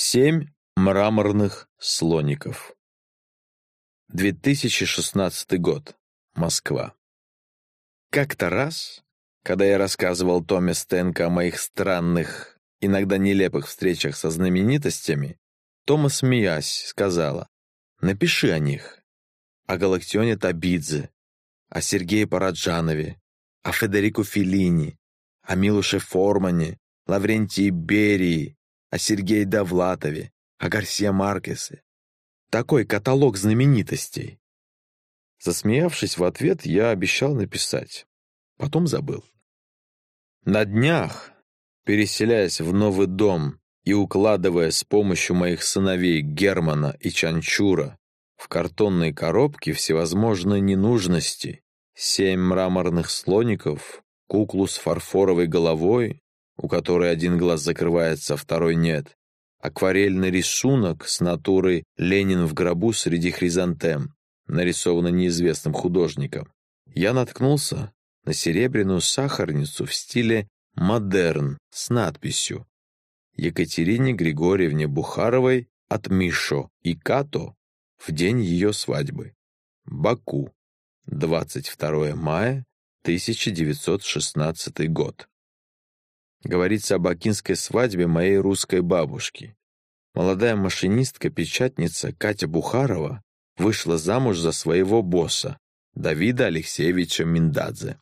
Семь мраморных слоников. 2016 год. Москва. Как-то раз, когда я рассказывал Томе Стенко о моих странных, иногда нелепых встречах со знаменитостями, Тома, смеясь, сказала, «Напиши о них, о Галактионе Табидзе, о Сергее Параджанове, о Федерико Феллини, о Милуше Формане, Лаврентии Берии, о Сергее Довлатове, о Гарсия Маркесе. Такой каталог знаменитостей. Засмеявшись в ответ, я обещал написать. Потом забыл. На днях, переселяясь в новый дом и укладывая с помощью моих сыновей Германа и Чанчура в картонные коробки всевозможные ненужности, семь мраморных слоников, куклу с фарфоровой головой, у которой один глаз закрывается, а второй нет, акварельный рисунок с натурой «Ленин в гробу среди хризантем», нарисованный неизвестным художником, я наткнулся на серебряную сахарницу в стиле «модерн» с надписью Екатерине Григорьевне Бухаровой от Мишо и Като в день ее свадьбы. Баку, 22 мая 1916 год. Говорится о бакинской свадьбе моей русской бабушки. Молодая машинистка-печатница Катя Бухарова вышла замуж за своего босса, Давида Алексеевича Миндадзе.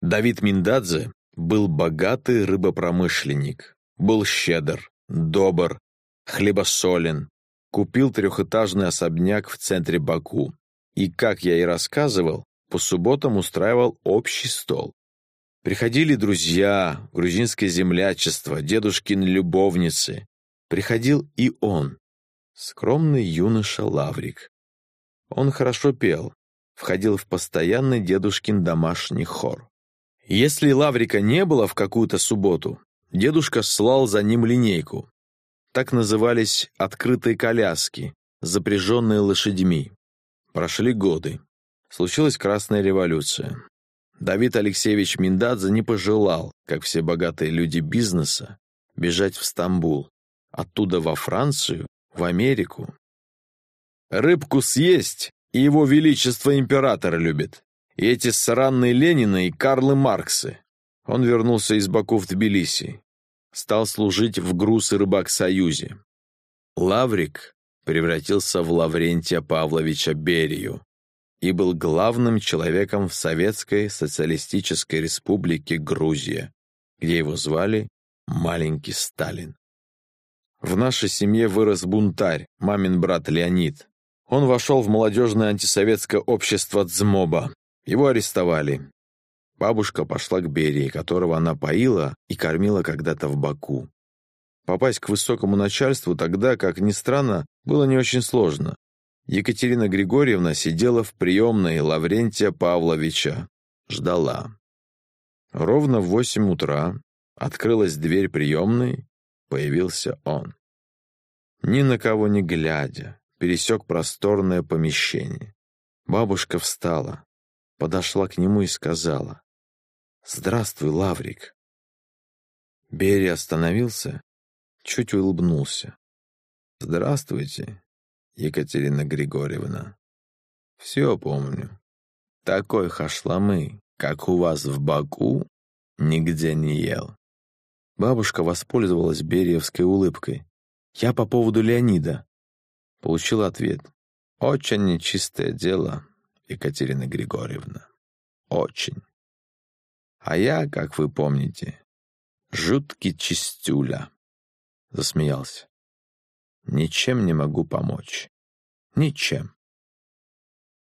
Давид Миндадзе был богатый рыбопромышленник, был щедр, добр, хлебосолен, купил трехэтажный особняк в центре Баку и, как я и рассказывал, по субботам устраивал общий стол. Приходили друзья, грузинское землячество, дедушкины любовницы. Приходил и он, скромный юноша Лаврик. Он хорошо пел, входил в постоянный дедушкин домашний хор. Если Лаврика не было в какую-то субботу, дедушка слал за ним линейку. Так назывались открытые коляски, запряженные лошадьми. Прошли годы. Случилась Красная революция. Давид Алексеевич Миндадзе не пожелал, как все богатые люди бизнеса, бежать в Стамбул, оттуда во Францию, в Америку. Рыбку съесть, и его величество император любит. И эти сраные Ленины и Карлы Марксы. Он вернулся из Баку в Тбилиси. Стал служить в груз и рыбак Союзе. Лаврик превратился в Лаврентия Павловича Берию, и был главным человеком в Советской Социалистической Республике Грузия, где его звали Маленький Сталин. В нашей семье вырос бунтарь, мамин брат Леонид. Он вошел в молодежное антисоветское общество Дзмоба. Его арестовали. Бабушка пошла к Берии, которого она поила и кормила когда-то в Баку. Попасть к высокому начальству тогда, как ни странно, было не очень сложно. Екатерина Григорьевна сидела в приемной Лаврентия Павловича. Ждала. Ровно в восемь утра открылась дверь приемной, появился он. Ни на кого не глядя, пересек просторное помещение. Бабушка встала, подошла к нему и сказала, «Здравствуй, Лаврик». Берия остановился, чуть улыбнулся. «Здравствуйте, Екатерина Григорьевна. Все помню. Такой хашламы, как у вас в Баку, нигде не ел. Бабушка воспользовалась Бериевской улыбкой. «Я по поводу Леонида». Получил ответ. «Очень нечистое дело, Екатерина Григорьевна. Очень. А я, как вы помните, жуткий чистюля». Засмеялся. Ничем не могу помочь. Ничем.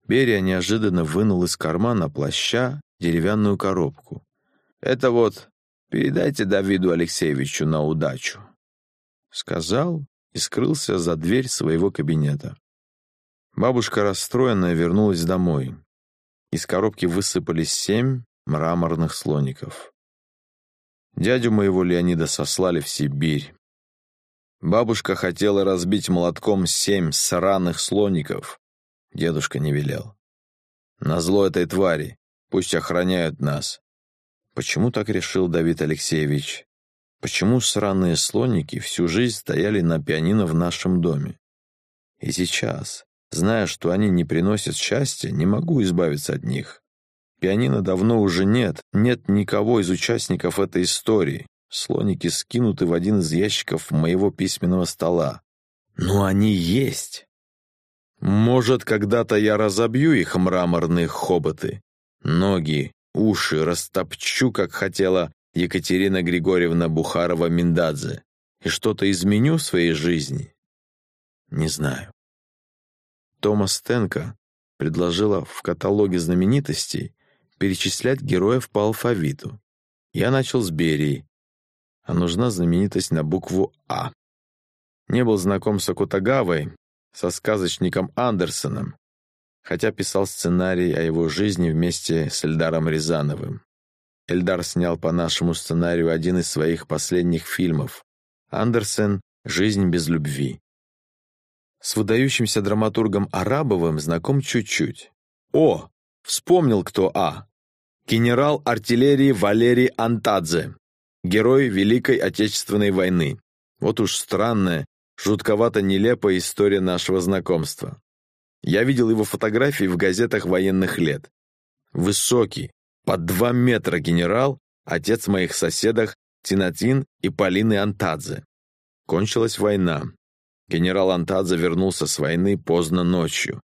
Берия неожиданно вынул из кармана плаща деревянную коробку. «Это вот, передайте Давиду Алексеевичу на удачу», — сказал и скрылся за дверь своего кабинета. Бабушка, расстроенная, вернулась домой. Из коробки высыпались семь мраморных слоников. Дядю моего Леонида сослали в Сибирь. Бабушка хотела разбить молотком семь сраных слоников. Дедушка не велел. Назло этой твари, пусть охраняют нас. Почему так решил Давид Алексеевич? почему сраные слоники всю жизнь стояли на пианино в нашем доме. И сейчас, зная, что они не приносят счастья, не могу избавиться от них. Пианино давно уже нет, нет никого из участников этой истории. Слоники скинуты в один из ящиков моего письменного стола. Но они есть. Может, когда-то я разобью их мраморные хоботы. Ноги, уши растопчу, как хотела Екатерина Григорьевна Бухарова-Миндадзе, и что-то изменю в своей жизни? Не знаю. Томас Стенко предложила в каталоге знаменитостей перечислять героев по алфавиту. Я начал с Берии, а нужна знаменитость на букву «А». Не был знаком с Акутагавой, со сказочником Андерсоном, хотя писал сценарий о его жизни вместе с Эльдаром Рязановым. Эльдар снял по нашему сценарию один из своих последних фильмов «Андерсен. Жизнь без любви». С выдающимся драматургом Арабовым знаком чуть-чуть. О, вспомнил кто А. Генерал артиллерии Валерий Антадзе, герой Великой Отечественной войны. Вот уж странная, жутковато нелепая история нашего знакомства. Я видел его фотографии в газетах военных лет. Высокий, под два метра генерал, отец моих соседах Тинатин и Полины Антадзе. Кончилась война. Генерал Антадзе вернулся с войны поздно ночью.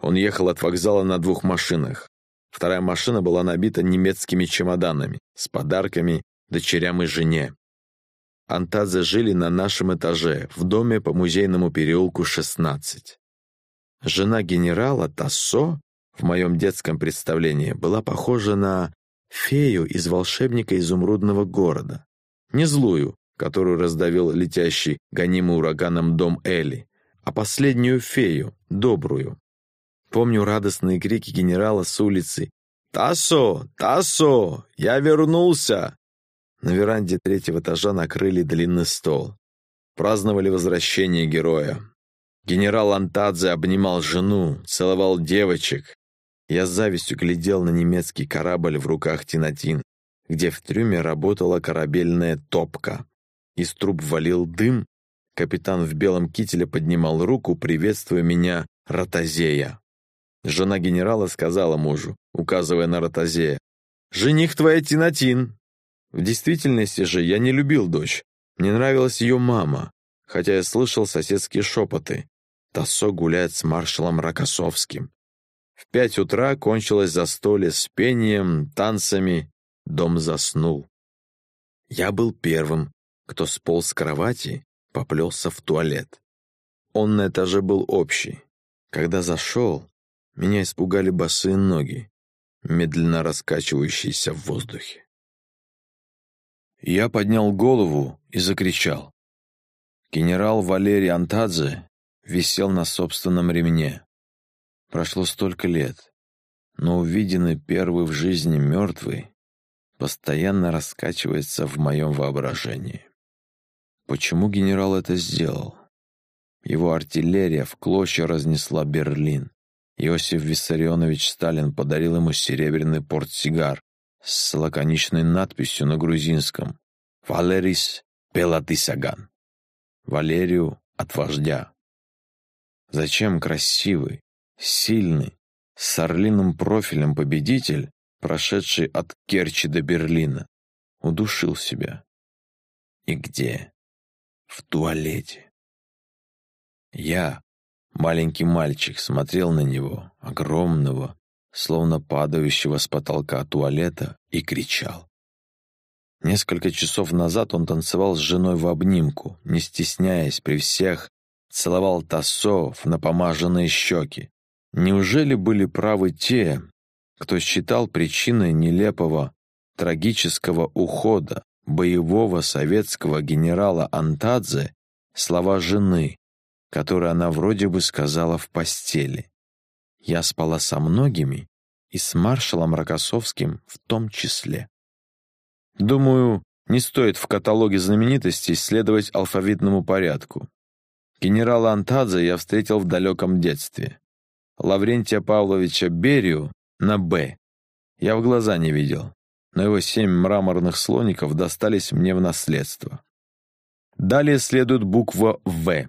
Он ехал от вокзала на двух машинах. Вторая машина была набита немецкими чемоданами с подарками дочерям и жене. Антадзе жили на нашем этаже, в доме по музейному переулку 16. Жена генерала Тассо в моем детском представлении была похожа на фею из волшебника изумрудного города. Не злую, которую раздавил летящий, гонимый ураганом дом Элли, а последнюю фею, добрую. Помню радостные крики генерала с улицы «Тассо! Тассо! Я вернулся!» На веранде третьего этажа накрыли длинный стол. Праздновали возвращение героя. Генерал Антадзе обнимал жену, целовал девочек. Я с завистью глядел на немецкий корабль в руках Тинатин, где в трюме работала корабельная топка. Из труб валил дым. Капитан в белом кителе поднимал руку, приветствуя меня, Ротозея. Жена генерала сказала мужу, указывая на Ротозея, «Жених твоя Тинатин, в действительности же я не любил дочь. Мне нравилась ее мама, хотя я слышал соседские шепоты. Тассо гуляет с маршалом Рокоссовским. В пять утра кончилось застолье с пением, танцами. Дом заснул. Я был первым, кто сполз с кровати, поплелся в туалет. Он на этаже был общий. Когда зашел, меня испугали босые ноги, медленно раскачивающиеся в воздухе. Я поднял голову и закричал. Генерал Валерий Антадзе висел на собственном ремне. Прошло столько лет, но увиденный первый в жизни мертвый постоянно раскачивается в моем воображении. Почему генерал это сделал? Его артиллерия в клочья разнесла Берлин. Иосиф Виссарионович Сталин подарил ему серебряный портсигар, с лаконичной надписью на грузинском «Валерис Пелатисаган» — «Валерию от вождя». Зачем красивый, сильный, с орлиным профилем победитель, прошедший от Керчи до Берлина, удушил себя? И где? В туалете. Я, маленький мальчик, смотрел на него, огромного, словно падающего с потолка туалета, и кричал. Несколько часов назад он танцевал с женой в обнимку, не стесняясь при всех, целовал тосов на помаженные щеки. Неужели были правы те, кто считал причиной нелепого, трагического ухода боевого советского генерала Антадзе слова жены, которые она вроде бы сказала в постели? Я спала со многими, и с маршалом Рокоссовским в том числе. Думаю, не стоит в каталоге знаменитостей следовать алфавитному порядку. Генерала Антадзе я встретил в далеком детстве. Лаврентия Павловича Берию на «Б» я в глаза не видел. но его семь мраморных слоников достались мне в наследство. Далее следует буква «В».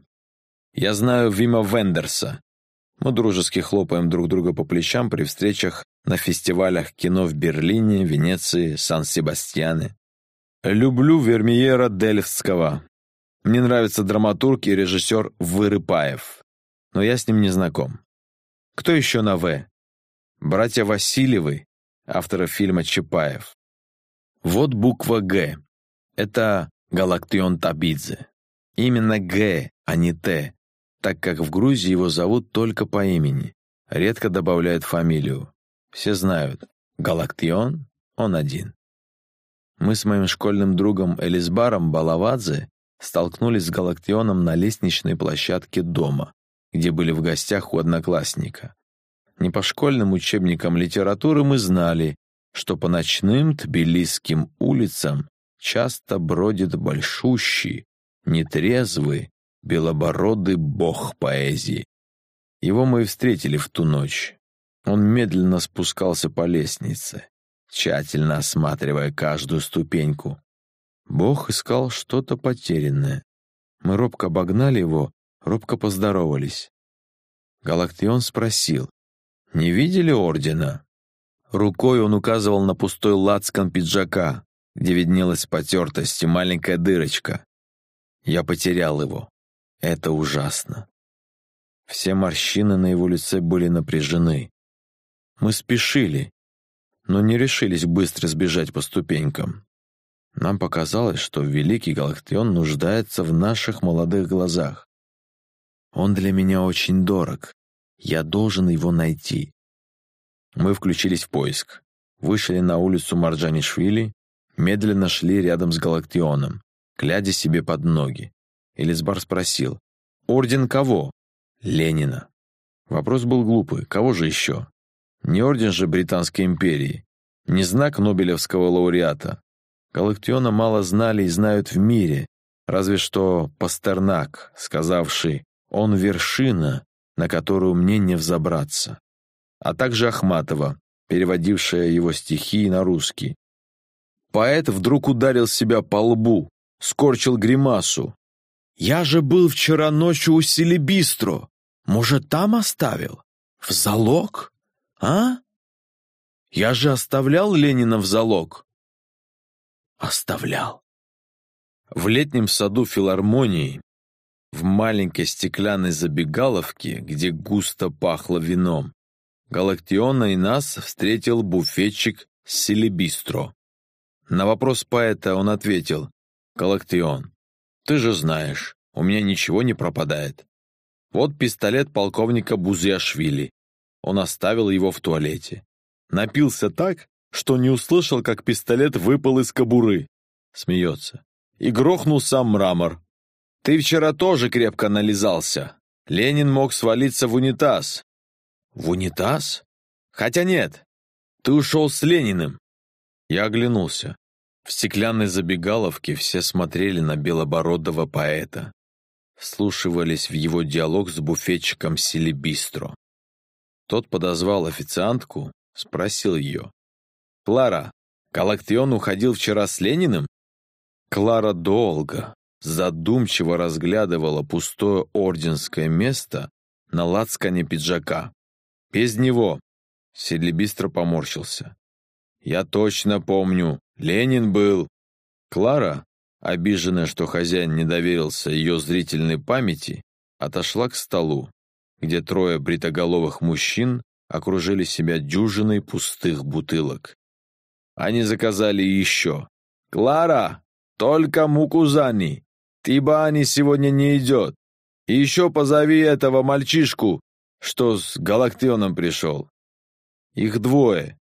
Я знаю Вима Вендерса. Мы дружески хлопаем друг друга по плечам при встречах на фестивалях кино в Берлине, Венеции, Сан-Себастьяне. Люблю Вермиера Дельфтского. Мне нравится драматург и режиссер Вырыпаев, но я с ним не знаком. Кто еще на «В»? Братья Васильевы, авторы фильма «Чапаев». Вот буква «Г». Это Галактион Табидзе. Именно «Г», а не «Т», так как в Грузии его зовут только по имени. Редко добавляют фамилию. Все знают, Галактион — он один. Мы с моим школьным другом Элисбаром Балавадзе столкнулись с Галактионом на лестничной площадке дома, где были в гостях у одноклассника. Не по школьным учебникам литературы мы знали, что по ночным тбилисским улицам часто бродит большущий, нетрезвый, белобородый бог поэзии. Его мы и встретили в ту ночь. Он медленно спускался по лестнице, тщательно осматривая каждую ступеньку. Бог искал что-то потерянное. Мы робко обогнали его, робко поздоровались. Галактион спросил, «Не видели ордена?» Рукой он указывал на пустой лацкан пиджака, где виднелась потертость и маленькая дырочка. Я потерял его. Это ужасно. Все морщины на его лице были напряжены. Мы спешили, но не решились быстро сбежать по ступенькам. Нам показалось, что великий Галактион нуждается в наших молодых глазах. Он для меня очень дорог. Я должен его найти. Мы включились в поиск. Вышли на улицу Марджанишвили, медленно шли рядом с Галактионом, глядя себе под ноги. Элисбар спросил, «Орден кого?» «Ленина». Вопрос был глупый, кого же еще? Не орден же Британской империи, не знак Нобелевского лауреата. Галактиона мало знали и знают в мире, разве что Пастернак, сказавший «он вершина, на которую мне не взобраться», а также Ахматова, переводившая его стихи на русский. Поэт вдруг ударил себя по лбу, скорчил гримасу. «Я же был вчера ночью у Селебистро. Может, там оставил? В залог?» А? Я же оставлял Ленина в залог. Оставлял. В летнем саду филармонии, в маленькой стеклянной забегаловке, где густо пахло вином, Галактиона и нас встретил буфетчик Селебистро. На вопрос поэта он ответил, «Галактион, ты же знаешь, у меня ничего не пропадает. Вот пистолет полковника Бузиашвили. Он оставил его в туалете. Напился так, что не услышал, как пистолет выпал из кобуры. Смеется. И грохнул сам мрамор. Ты вчера тоже крепко нализался. Ленин мог свалиться в унитаз. В унитаз? Хотя нет. Ты ушел с Лениным. Я оглянулся. В стеклянной забегаловке все смотрели на белобородого поэта. Вслушивались в его диалог с буфетчиком Селебистро. Тот подозвал официантку, спросил ее. «Клара, Галактион уходил вчера с Лениным?» Клара долго, задумчиво разглядывала пустое орденское место на лацкане пиджака. «Без него!» Седли быстро поморщился. «Я точно помню, Ленин был...» Клара, обиженная, что хозяин не доверился ее зрительной памяти, отошла к столу, где трое бритоголовых мужчин окружили себя дюжиной пустых бутылок. Они заказали еще. «Клара, только мукузани! Тибани сегодня не идет! И еще позови этого мальчишку, что с Галактионом пришел. Их двое.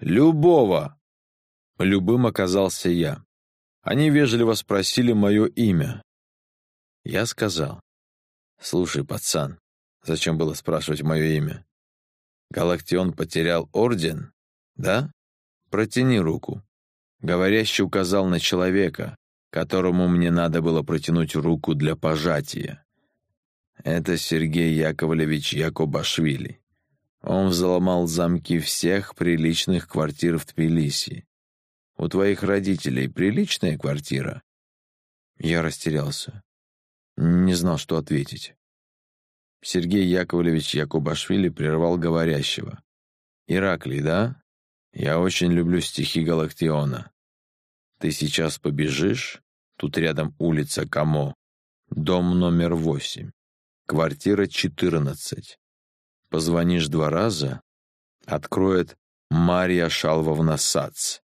Любого!» Любым оказался я. Они вежливо спросили мое имя. Я сказал. «Слушай, пацан, Зачем было спрашивать мое имя? Галактион потерял орден? Да? Протяни руку. Говорящий указал на человека, которому мне надо было протянуть руку для пожатия. Это Сергей Яковлевич Якобашвили. Он взломал замки всех приличных квартир в Тбилиси. У твоих родителей приличная квартира?» Я растерялся. Не знал, что ответить. Сергей Яковлевич Якубашвили прервал говорящего. «Ираклий, да? Я очень люблю стихи Галактиона. Ты сейчас побежишь? Тут рядом улица Камо. Дом номер восемь. Квартира четырнадцать. Позвонишь два раза, откроет Марья Шалвовна Сац.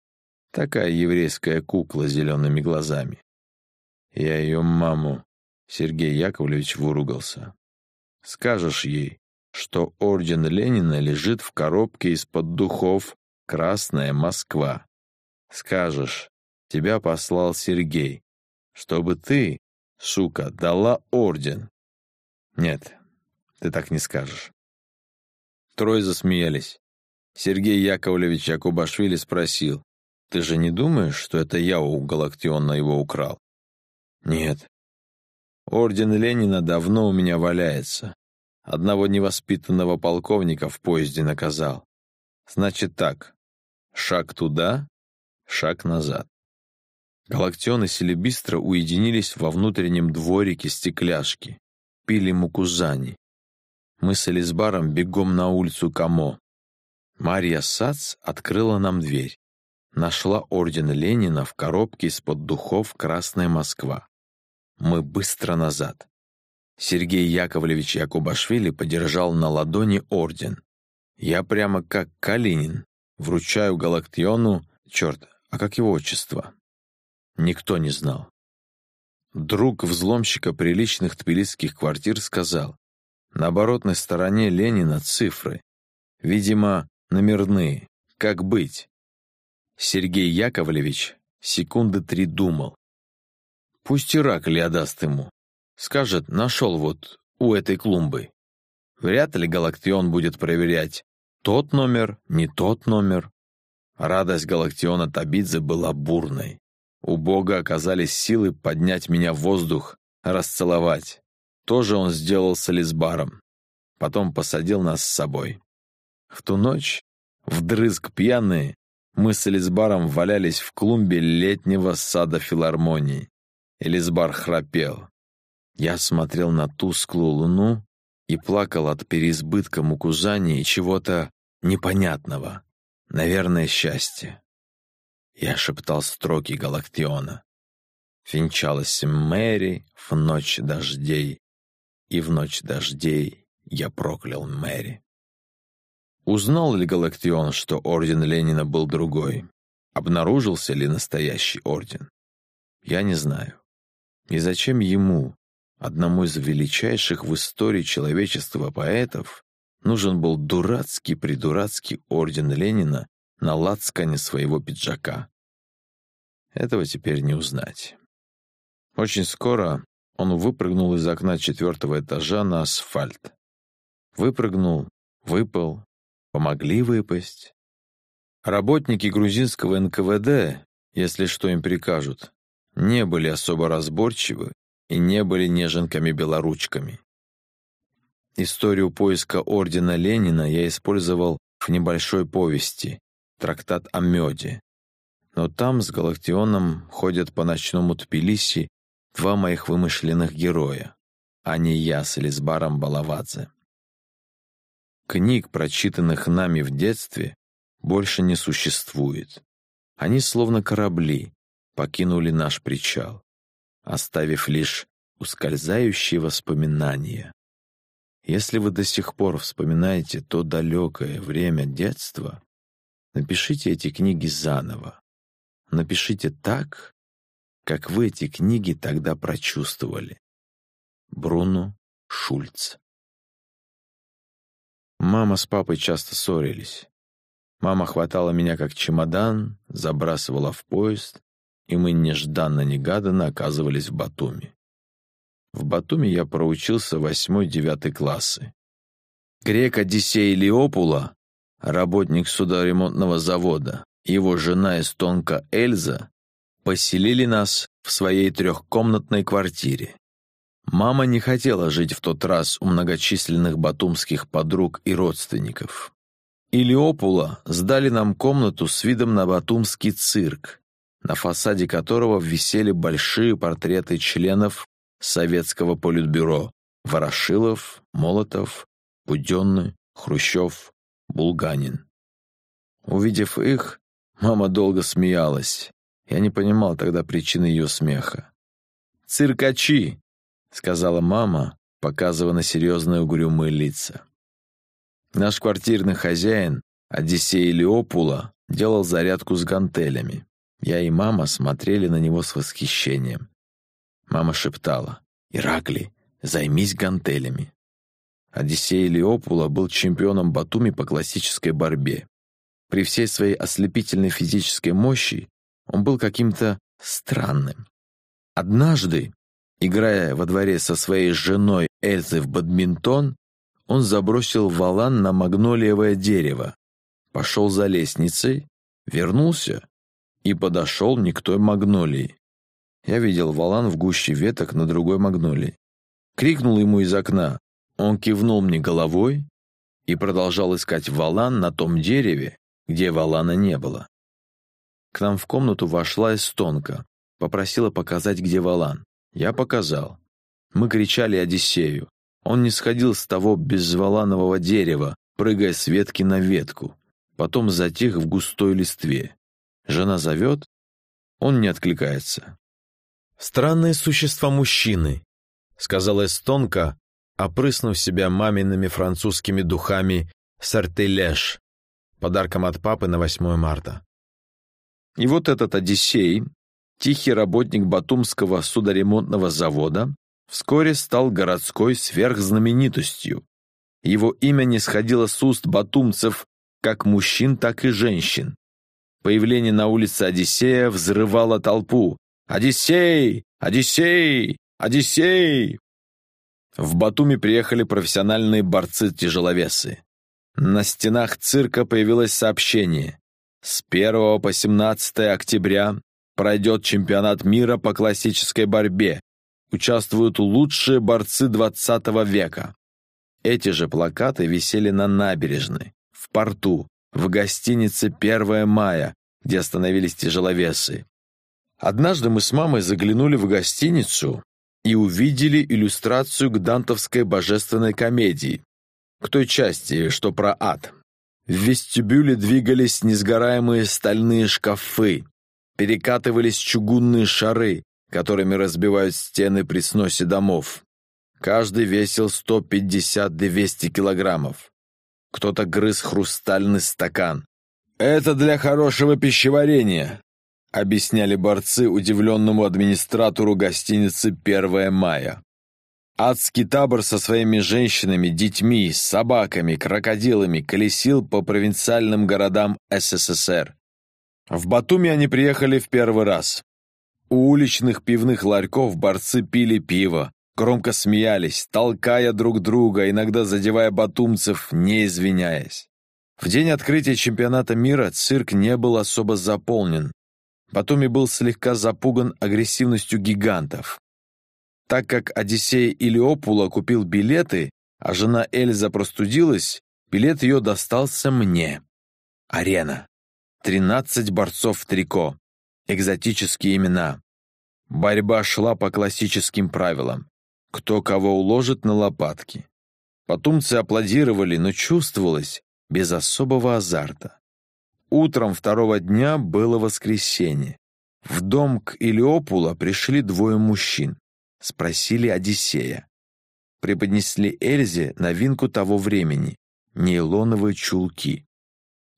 Такая еврейская кукла с зелеными глазами. Я ее маму, Сергей Яковлевич выругался. Скажешь ей, что орден Ленина лежит в коробке из-под духов «Красная Москва». Скажешь, тебя послал Сергей, чтобы ты, сука, дала орден. Нет, ты так не скажешь. Трое засмеялись. Сергей Яковлевич Якубашвили спросил, «Ты же не думаешь, что это я у Галактиона его украл?» «Нет». «Орден Ленина давно у меня валяется. Одного невоспитанного полковника в поезде наказал. Значит так, шаг туда, шаг назад». Галактион и Селебистра уединились во внутреннем дворике стекляшки, пили мукузани. Мы с Элизбаром бегом на улицу Камо. Марья Сац открыла нам дверь. Нашла орден Ленина в коробке из-под духов «Красная Москва». Мы быстро назад. Сергей Яковлевич Якубашвили подержал на ладони орден. Я прямо как Калинин. Вручаю Галактиону... Черт, а как его отчество? Никто не знал. Друг взломщика приличных тбилисских квартир сказал, на оборотной стороне Ленина цифры. Видимо, номерные. Как быть? Сергей Яковлевич секунды три думал. Пусть Ираклий отдаст ему. Скажет, нашел вот у этой клумбы. Вряд ли Галактион будет проверять, тот номер, не тот номер. Радость Галактиона Табидзе была бурной. У Бога оказались силы поднять меня в воздух, расцеловать. Тоже он сделал с Элисбаром. Потом посадил нас с собой. В ту ночь, вдрызг пьяные, мы с Элисбаром валялись в клумбе летнего сада филармонии. Элисбар храпел. Я смотрел на тусклую луну и плакал от переизбытка мукузани и чего-то непонятного. Наверное, счастья. Я шептал строки Галактиона. Финчалась Мэри в ночь дождей, и в ночь дождей я проклял Мэри. Узнал ли Галактион, что орден Ленина был другой? Обнаружился ли настоящий орден? Я не знаю. И зачем ему, одному из величайших в истории человечества поэтов, нужен был дурацкий-придурацкий орден Ленина на лацкане своего пиджака? Этого теперь не узнать. Очень скоро он выпрыгнул из окна четвертого этажа на асфальт. Выпрыгнул, выпал, помогли выпасть. Работники грузинского НКВД, если что им прикажут, не были особо разборчивы и не были неженками-белоручками. Историю поиска ордена Ленина я использовал в небольшой повести «Трактат о меде». Но там с Галактионом ходят по ночному Тбилиси два моих вымышленных героя, а не я с Элисбаром Балавадзе. Книг, прочитанных нами в детстве, больше не существует. Они словно корабли покинули наш причал, оставив лишь ускользающие воспоминания. Если вы до сих пор вспоминаете то далекое время детства, напишите эти книги заново. Напишите так, как вы эти книги тогда прочувствовали. Бруно Шульц Мама с папой часто ссорились. Мама хватала меня как чемодан, забрасывала в поезд, и мы нежданно-негаданно оказывались в Батуми. В Батуми я проучился восьмой-девятый классы. Грек Одиссей Леопула, работник судоремонтного завода, его жена эстонка Эльза поселили нас в своей трехкомнатной квартире. Мама не хотела жить в тот раз у многочисленных батумских подруг и родственников. Илиопула сдали нам комнату с видом на Батумский цирк, на фасаде которого висели большие портреты членов Советского политбюро Ворошилов, Молотов, Буденный, Хрущев, Булганин. Увидев их, мама долго смеялась. Я не понимал тогда причины ее смеха. «Циркачи!» — сказала мама, показывая на серьезные угрюмые лица. Наш квартирный хозяин, Одиссей Леопула, делал зарядку с гантелями. Я и мама смотрели на него с восхищением. Мама шептала, «Иракли, займись гантелями». Одиссей Леопула был чемпионом Батуми по классической борьбе. При всей своей ослепительной физической мощи он был каким-то странным. Однажды, играя во дворе со своей женой Эльзой в бадминтон, он забросил валан на магнолиевое дерево, пошел за лестницей, вернулся и подошел не к той магнолии. Я видел валан в гуще веток на другой магнолии. Крикнул ему из окна. Он кивнул мне головой и продолжал искать валан на том дереве, где валана не было. К нам в комнату вошла эстонка, попросила показать, где валан. Я показал. Мы кричали Одиссею. Он не сходил с того безволанового дерева, прыгая с ветки на ветку. Потом затих в густой листве. Жена зовет, он не откликается. «Странные существа мужчины», — сказала эстонка, опрыснув себя мамиными французскими духами «Сартелеш», подарком от папы на 8 марта. И вот этот Одиссей, тихий работник Батумского судоремонтного завода, вскоре стал городской сверхзнаменитостью. Его имя не сходило с уст батумцев как мужчин, так и женщин. Появление на улице Одиссея взрывало толпу. «Одиссей! Одиссей! Одиссей!» В Батуми приехали профессиональные борцы-тяжеловесы. На стенах цирка появилось сообщение. С 1 по 17 октября пройдет чемпионат мира по классической борьбе. Участвуют лучшие борцы 20 века. Эти же плакаты висели на набережной, в порту, в гостинице «1 мая», где остановились тяжеловесы. Однажды мы с мамой заглянули в гостиницу и увидели иллюстрацию к дантовской божественной комедии, к той части, что про ад. В вестибюле двигались несгораемые стальные шкафы, перекатывались чугунные шары, которыми разбивают стены при сносе домов. Каждый весил 150-200 килограммов. Кто-то грыз хрустальный стакан. «Это для хорошего пищеварения», — объясняли борцы удивленному администратору гостиницы «1 мая». Адский табор со своими женщинами, детьми, собаками, крокодилами колесил по провинциальным городам СССР. В Батуми они приехали в первый раз. У уличных пивных ларьков борцы пили пиво, громко смеялись, толкая друг друга, иногда задевая батумцев, не извиняясь. В день открытия чемпионата мира цирк не был особо заполнен. Батуми был слегка запуган агрессивностью гигантов. Так как Одиссей Илиопула купил билеты, а жена Эльза простудилась, билет ее достался мне. Арена. Тринадцать борцов в трико. Экзотические имена. Борьба шла по классическим правилам. Кто кого уложит на лопатки. Потомцы аплодировали, но чувствовалось без особого азарта. Утром второго дня было воскресенье. В дом к Илиопула пришли двое мужчин. Спросили Одиссея. Преподнесли Эльзе новинку того времени — нейлоновые чулки.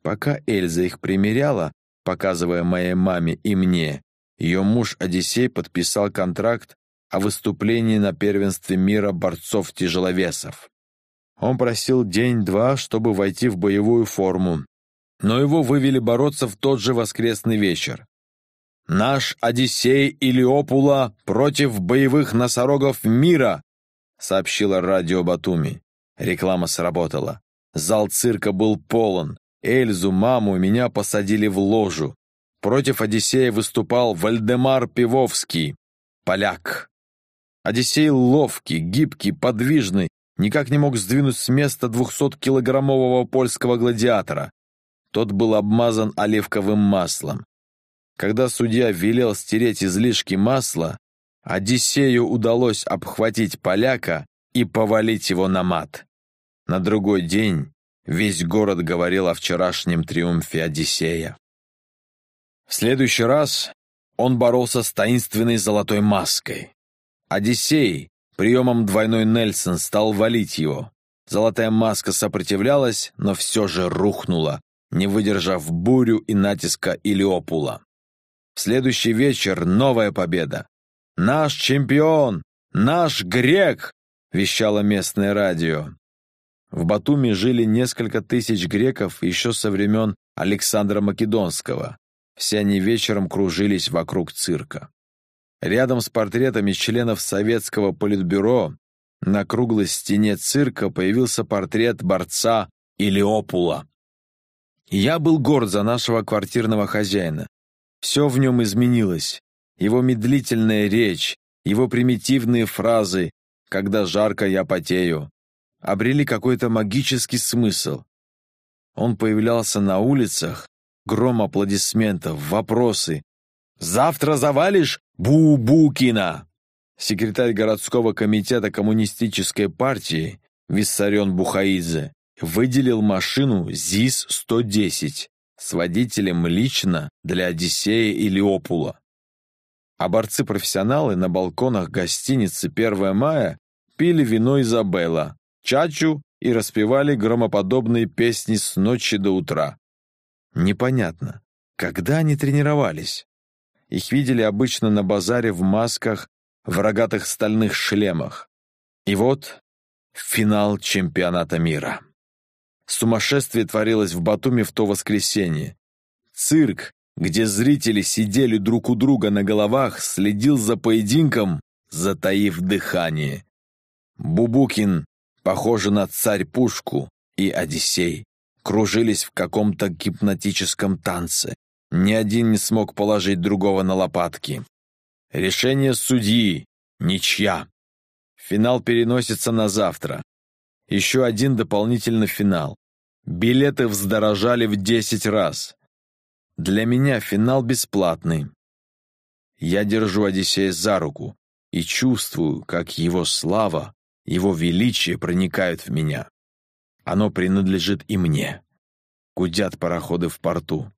Пока Эльза их примеряла, показывая моей маме и мне, ее муж Одиссей подписал контракт о выступлении на первенстве мира борцов-тяжеловесов. Он просил день-два, чтобы войти в боевую форму, но его вывели бороться в тот же воскресный вечер. «Наш Одиссей Илиопула против боевых носорогов мира!» — сообщила радио Батуми. Реклама сработала. Зал цирка был полон. Эльзу, маму меня посадили в ложу. Против Одиссея выступал Вальдемар Пивовский, поляк. Одиссей ловкий, гибкий, подвижный, никак не мог сдвинуть с места двухсоткилограммового польского гладиатора. Тот был обмазан оливковым маслом. Когда судья велел стереть излишки масла, Одиссею удалось обхватить поляка и повалить его на мат. На другой день весь город говорил о вчерашнем триумфе Одиссея. В следующий раз он боролся с таинственной золотой маской. Одиссей приемом двойной Нельсон стал валить его. Золотая маска сопротивлялась, но все же рухнула, не выдержав бурю и натиска Илиопула. В следующий вечер новая победа. «Наш чемпион! Наш грек!» — вещало местное радио. В Батуми жили несколько тысяч греков еще со времен Александра Македонского. Все они вечером кружились вокруг цирка. Рядом с портретами членов советского политбюро на круглой стене цирка появился портрет борца Илиопула. Я был горд за нашего квартирного хозяина. Все в нем изменилось. Его медлительная речь, его примитивные фразы «когда жарко, я потею» обрели какой-то магический смысл. Он появлялся на улицах, гром аплодисментов, вопросы. «Завтра завалишь Бубукина!» Секретарь городского комитета коммунистической партии Виссарион Бухаидзе выделил машину ЗИС-110 с водителем лично для Одиссея и Леопула. А борцы-профессионалы на балконах гостиницы 1 мая пили вино Изабелла, чачу и распевали громоподобные песни с ночи до утра. Непонятно, когда они тренировались? Их видели обычно на базаре в масках, в рогатых стальных шлемах. И вот финал чемпионата мира. Сумасшествие творилось в Батуми в то воскресенье. Цирк, где зрители сидели друг у друга на головах, следил за поединком, затаив дыхание. Бубукин, похожий на царь-пушку, и Одиссей кружились в каком-то гипнотическом танце. Ни один не смог положить другого на лопатки. Решение судьи — ничья. Финал переносится на завтра. Еще один дополнительный финал. Билеты вздорожали в десять раз. Для меня финал бесплатный. Я держу Одиссея за руку и чувствую, как его слава, его величие проникают в меня. Оно принадлежит и мне. Гудят пароходы в порту.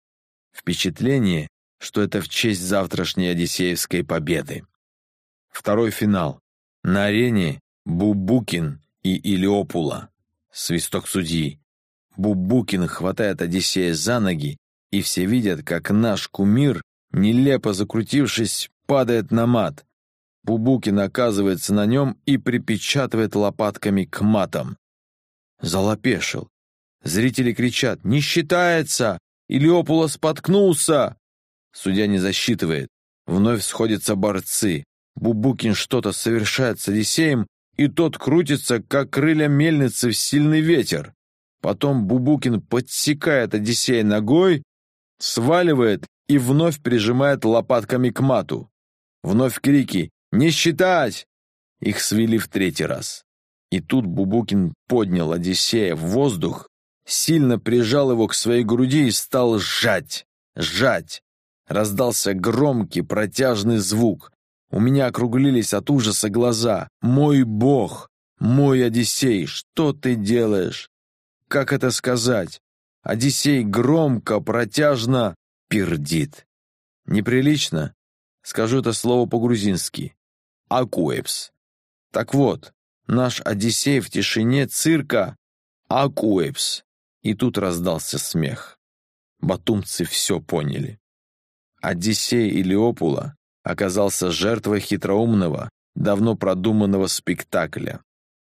Впечатление, что это в честь завтрашней Одиссеевской победы. Второй финал. На арене Бубукин и Илиопула. Свисток судьи. Бубукин хватает Одиссея за ноги и все видят, как наш кумир, нелепо закрутившись, падает на мат. Бубукин оказывается на нем и припечатывает лопатками к матам. Залопешил. Зрители кричат «Не считается! Илиопула споткнулся!» Судья не засчитывает. Вновь сходятся борцы. Бубукин что-то совершает с Одиссеем, и тот крутится, как крылья мельницы в сильный ветер. Потом Бубукин подсекает Одиссея ногой, сваливает и вновь прижимает лопатками к мату. Вновь крики «Не считать!» Их свели в третий раз. И тут Бубукин поднял Одиссея в воздух, сильно прижал его к своей груди и стал сжать, сжать. Раздался громкий протяжный звук. У меня округлились от ужаса глаза. «Мой бог! Мой Одиссей! Что ты делаешь?» Как это сказать? Одиссей громко, протяжно пердит. Неприлично? Скажу это слово по-грузински. Акуэпс. Так вот, наш Одиссей в тишине цирка Акуэпс. И тут раздался смех. Батумцы все поняли. Одиссей Илиопула оказался жертвой хитроумного, давно продуманного спектакля.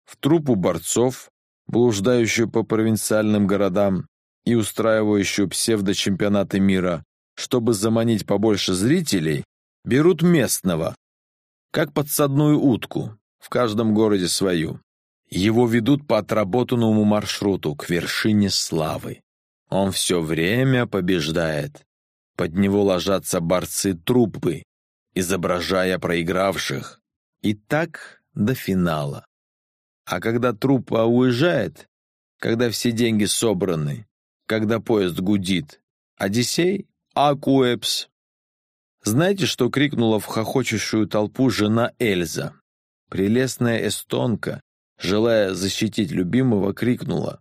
В труппу борцов, блуждающую по провинциальным городам, и устраивающую псевдочемпионаты мира, чтобы заманить побольше зрителей, берут местного, как подсадную утку, в каждом городе свою. Его ведут по отработанному маршруту к вершине славы. Он все время побеждает. Под него ложатся борцы труппы, изображая проигравших. И так до финала. А когда труппа уезжает, когда все деньги собраны, когда поезд гудит, Одиссей — Акуэпс. Знаете, что крикнула в хохочущую толпу жена Эльза? Прелестная эстонка, желая защитить любимого, крикнула.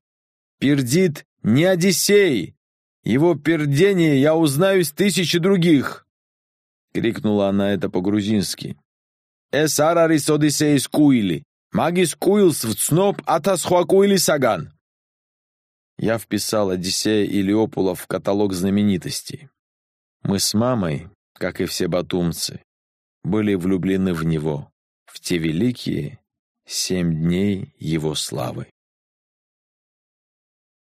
«Пердит не Одиссей! Его пердение я узнаю с тысячи других!» Крикнула она это по-грузински. «Эсарарис Одиссей скуили! Магис куилс в цноп атасхуакуили саган!» Я вписал Одиссея Илиопула в каталог знаменитостей. Мы с мамой, как и все батумцы, были влюблены в него в те великие семь дней его славы.